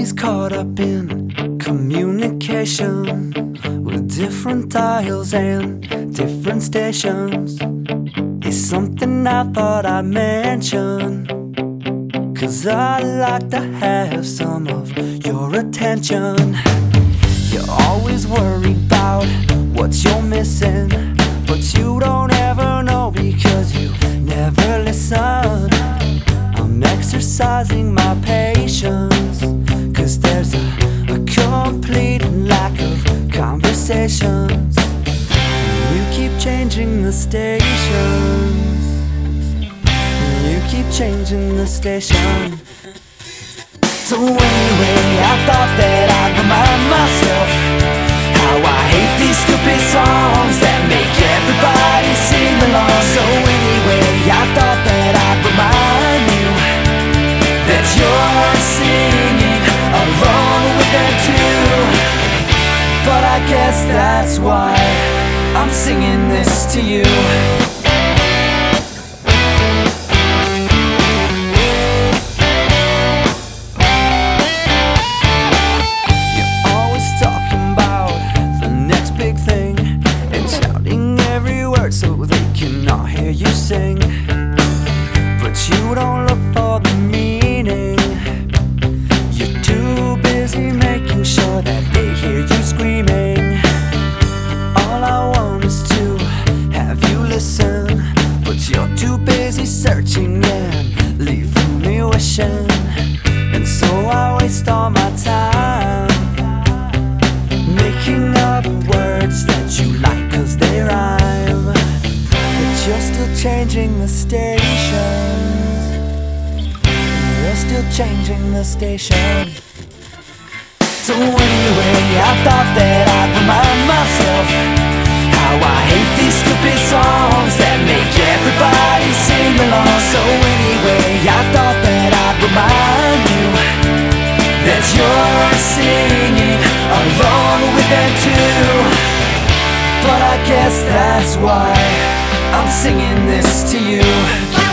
Everybody's caught up in communication with different dials and different stations. It's something I thought I'd mention. Cause I like to have some of your attention. You're always worried about what you're missing, but you don't ever know because you never listen. I'm exercising my patience, conversations. You keep changing the stations. You keep changing the station. So anyway, I thought that that's why I'm singing this to you. Still changing the station. So anyway, I thought that I'd remind myself how I hate these stupid songs that make everybody sing along. So anyway, I thought that I'd remind you that you're singing along with them too. But I guess that's why I'm singing this to you.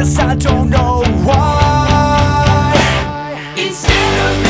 guess I don't know why. Instead of